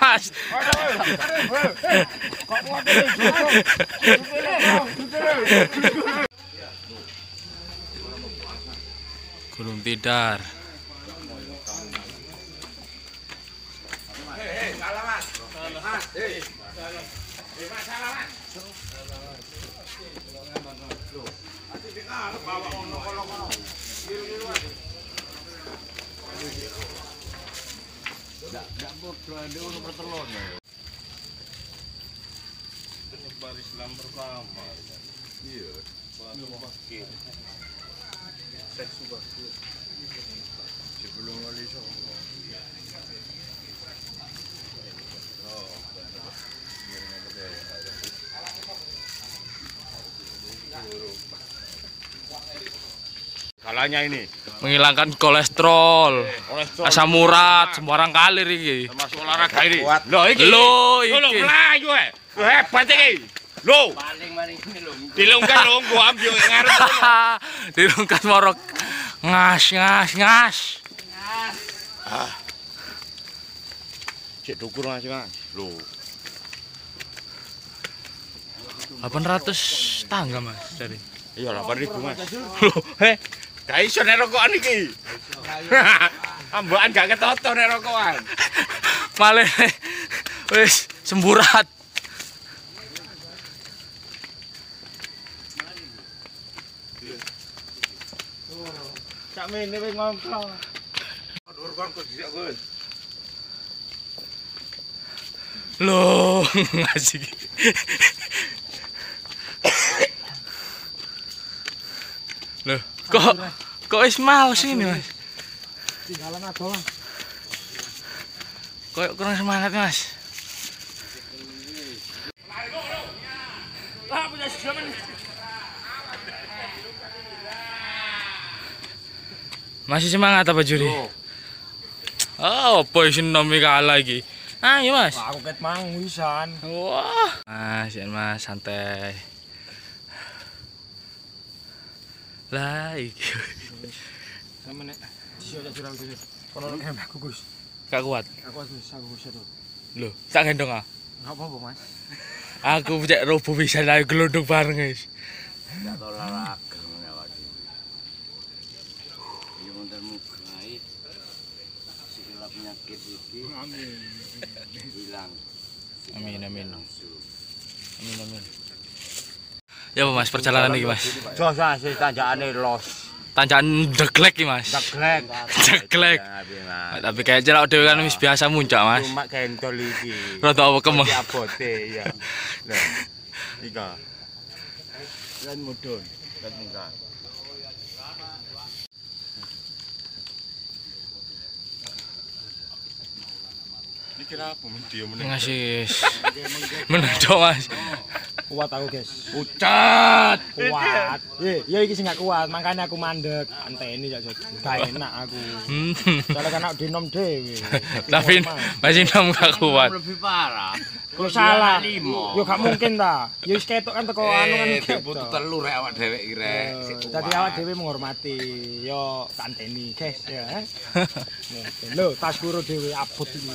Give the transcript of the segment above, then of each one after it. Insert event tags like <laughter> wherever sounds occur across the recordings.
Mas. Gunung Tidar. penyebar Islam pertama. Iya. Bakir. Syekh Subakir. Sebelum wali Songo. Oh, Kalanya ini Menghilangkan kolesterol. kolesterol Asam urat, semua orang kalir iki. termasuk olahraga ini. Loh iki. Lo Lo lo iki. melayu eh. Lo hebat iki. Lo. Paling ini lho. Dilungkan lo gua ambil ngarep. <laughs> Dirungkat morok. Ngas, ngas, ngas. Cek dukur Mas Mas. Lo. 800 tangga mas dari. Iya 8000 Mas. Loh, heh. Gak iso nek rokokan iki. Ambakan gak ketoto nek rokokan. Malah wis semburat. Sak mene wis ngongkong. Dhuwur kon kok dhisik Gus. Loh, ngasih. Loh, kok kok wis males ini, Mas? Tinggalan abang. Kok kurang semangat, Mas? Masih semangat apa juri? Oh, isi nomi kalah lagi? Ayo mas. Aku ket mang wisan. Wah. Mas, ya mas, santai. Lah, iki. Sama nek sio aja jurang Gus. Kono nek aku Gus. Gak kuat. Aku Gus, aku Gus itu. Loh, tak gendong ah. Enggak apa-apa, Mas. Aku cek robo bisa dari gelundung bareng guys. Enggak tau olahraga ngene awake. Ya monten mugai. Segala penyakit iki amin. Hilang. Amin, amin. Amin, amin. Ya mas, perjalanan ini mas. Jos sih tanjakane los. Tanjakan deglek iki mas. Deglek. Deglek. Tapi kayak jerak dhewe kan wis biasa muncak mas. Cuma kentol iki. Rada apa kemeng. Di abote ya. Lah. Ika. Lan mudun. Lan munggah. Ini kira apa dia meneh? Ngasih. Mas. Kuat aku, Guys. Pucat. Kuat. Ye, ya iki sing gak kuat, makanya aku mandek. Anteni ya gak enak aku. Hmm. Soalnya kan aku dinom dhewe. <laughs> Tapi masih nom gak kuat. Lebih parah. Kok salah. Yo gak mungkin ta. Yo wis ketok kan teko anu kan. Eh, butuh telu rek awak dhewe iki rek. Dadi awak dhewe menghormati yo santeni, guys ya. Eh. <laughs> Lho, tas guru dhewe abot iki.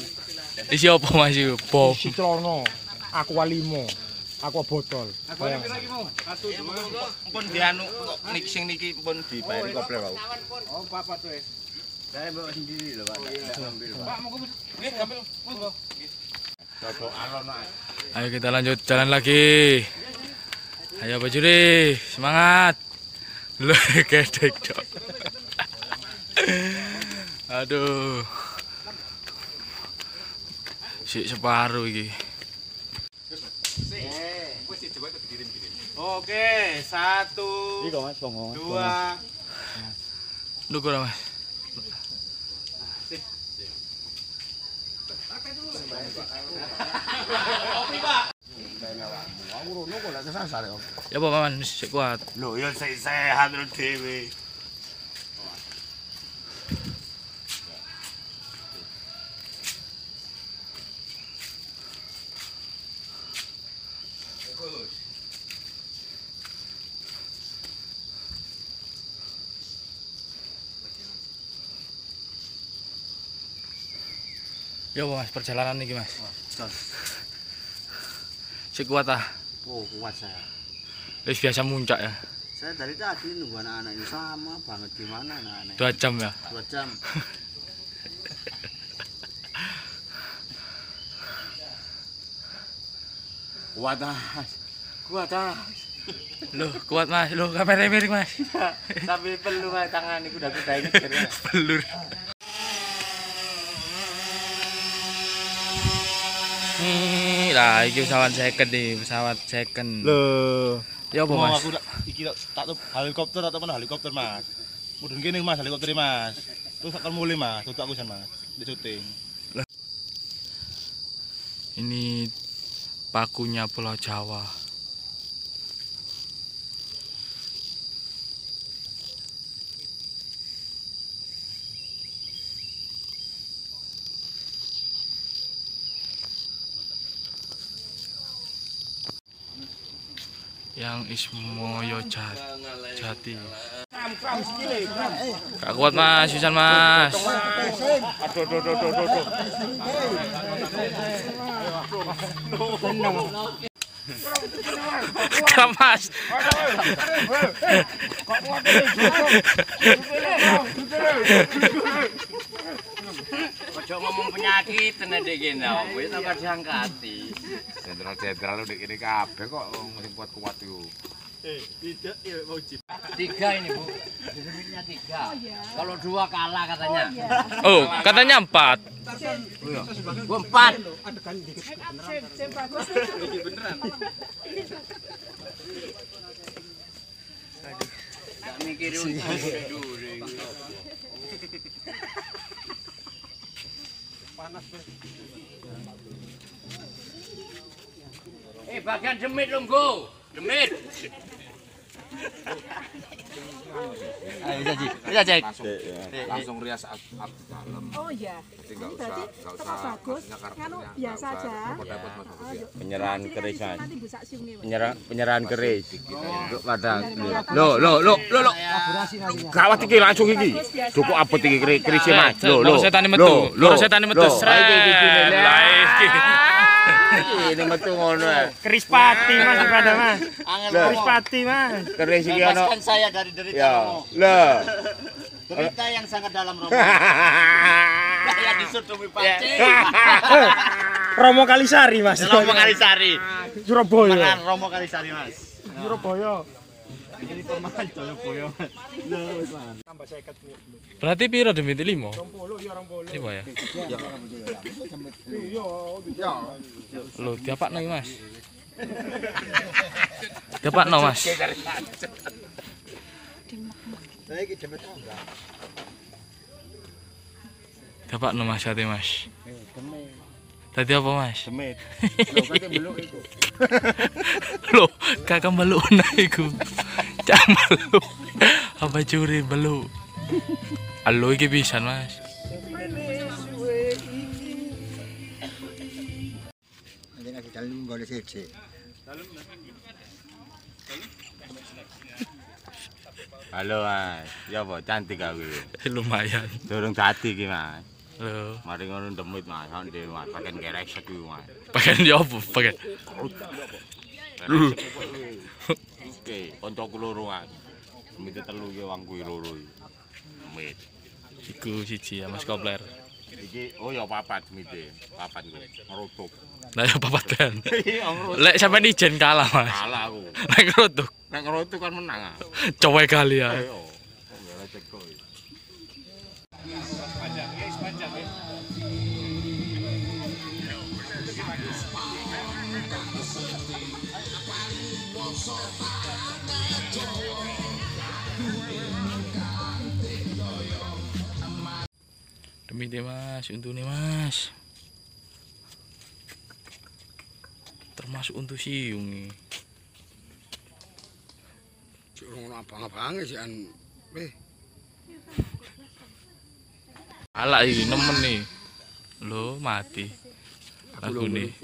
Isi apa Mas yo? Bom. Isi celana. Aku walimo. Aku botol. Aku pira iki mau? Satu dua. Pun dianu kok nik sing niki pun dibayari koplek aku. Oh, papa tuh. Eh. Saya bawa sendiri loh, Pak. Pak, mau ngambil. Nih, ngambil. Ayo kita lanjut jalan lagi. Ayo Pak Juri, semangat. Lu <laughs> gedek cok. Aduh. Si separuh iki. Oke, satu, dua, Ndukur Mas. Aku rono kok lek kesasar kok. Ya apa Paman, sik kuat. Lho, ya sik sehat dhewe. Ya mas perjalanan nih mas. Si kuat ah. Oh, kuat saya. Wis biasa muncak ya. Saya dari tadi nunggu anak-anak ini sama banget gimana anak-anak. Dua jam ya. Dua jam. <laughs> kuat ah. Kuat ah. Loh kuat mas. Loh kamera miring mas. <laughs> Tapi perlu ah, tangan ini <laughs> kuda kuda ini kira. Pelur. Nih, lah iki pesawat second nih, pesawat second. Loh. Ya apa mas? aku tak iki tak tak tuh helikopter atau mana helikopter mas. Mudun gini mas helikopter mas. Terus akan mulai mas, tutup aku san mas. Di syuting. Ini pakunya Pulau Jawa. Yang Ismoyo Jat- Jati. Gak kuat mas, Susan mas. Aduh, aduh, aduh, aduh, aduh. Gak mas. Ojo ngomong penyakit tenan dek kene opo ya tambah diangkati. Jenderal-jenderal udah gini kabeh kok sing kuat-kuat iku. Tiga ini bu, definitnya tiga. Kalau dua kalah katanya. Oh, katanya empat. Gua empat. Aduh. Enggak mikir untung. Panas banget. Eh, bagian demit lho, Go. Demit. Ayo jadi, ayo cek. Langsung rias up dalam. Oh iya. Jadi enggak usah, enggak usah. Bagus. Nganu biasa aja. Penyerahan keris. Penyerahan penyerahan keris. Untuk pada lo lo lo lo lo. Gawat iki langsung iki. Duku abot iki keris Mas. Lo lo. Setan metu. Lo setan metu. Lah iki. Ini metu ngono. ya. Keris pati mas pada mas. Angel Lah. Keris pati mas. Keris iki ono. Saya dari derita Ya. Romo. Lah. Derita yang sangat dalam Romo. <laughs> Saya disodoni pancing. <laughs> Romo Kalisari mas. Romo Kalisari. Surabaya. Romo Kalisari mas. Surabaya. Tambah seket. Berarti piro demi limo? Polo ya orang polo. Limo ya. Iya. Diapakno iki, Mas? Diapakno, Mas? Diapakno Mas ate, Mas. Tadi apa, Mas? Demit. <laughs> Loh, nah iku. Cak beluk. Apa curi beluk? Halo iki pisan, Mas. Halo mas. Ya apa cantik aku. Lumayan. Durung dadi iki mas. Loh, Mari ngono demit mas. Onde mas. Pakai geresek iki mas. pakai di apa? Pakai. Oke, koncoku loro mas. Demit telu ki wong kuwi loro. iki. Demit. Iku siji ya, Mas Kopler. Iki oh ya papat demite. Papat kuwi. Ngerutuk. Lah ya papat kan. <laughs> Iya. Lek sampean ijen kalah, Mas. Kalah aku. Lek ngerutuk, Nek ngerutuk kan menang ah. cowek kali ya. Ayo. Nggak ceko. Demi deh Mas, untune Mas. Termasuk untuk siung nih. Ngono abang-abange sih an. Eh, Alak iki nemen nih. Lo mati. Lagu nih.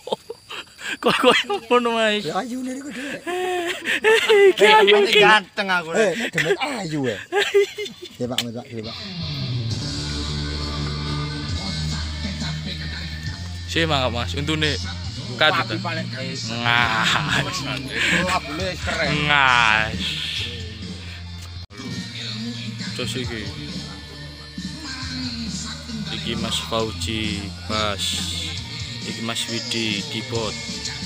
<laughs> Kok koyo ngono Mas. Ya ayu nih kok dhewe. Iki iki. ganteng aku. Eh, demet ayu ya. Ya Pak, Pak, Pak. Si mangap Mas, untune kadut. Ngas. Ngas. Terus iki. Iki Mas Fauji, Bas. Iki Mas Widi, keyboard.